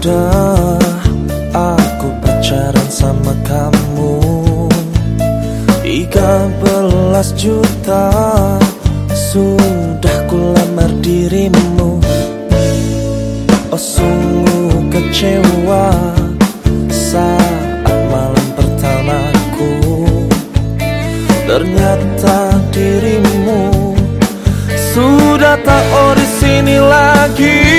Sudah aku pacaran sama kamu. 13 juta Sudah ku lamar dirimu. Oh sungguh kecewa Saat malam pertamaku. Ternyata dirimu Sudah tak di sini lagi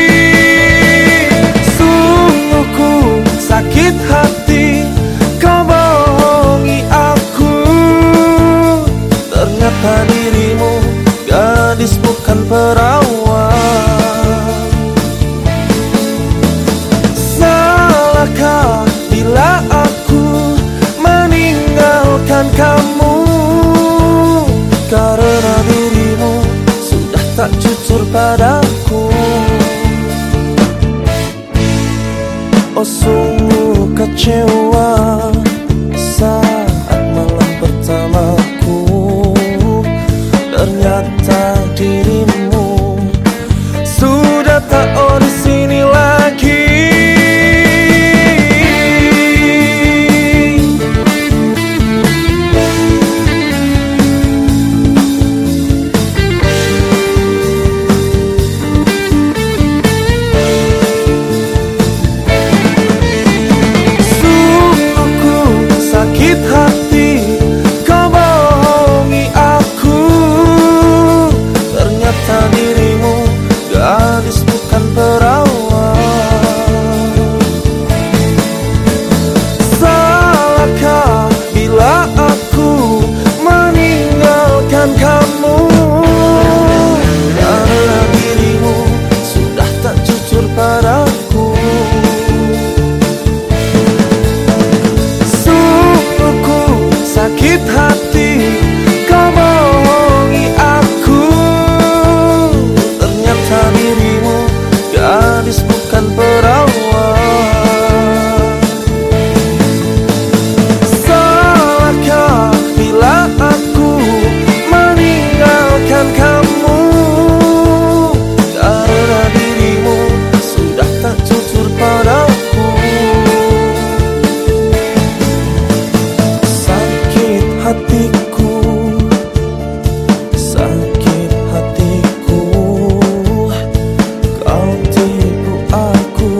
dirimu Sudah tak jujur padaku. Oh sungguh kecewa Meninggalkan kamu hatiku Sakit hatiku. Kau tipu aku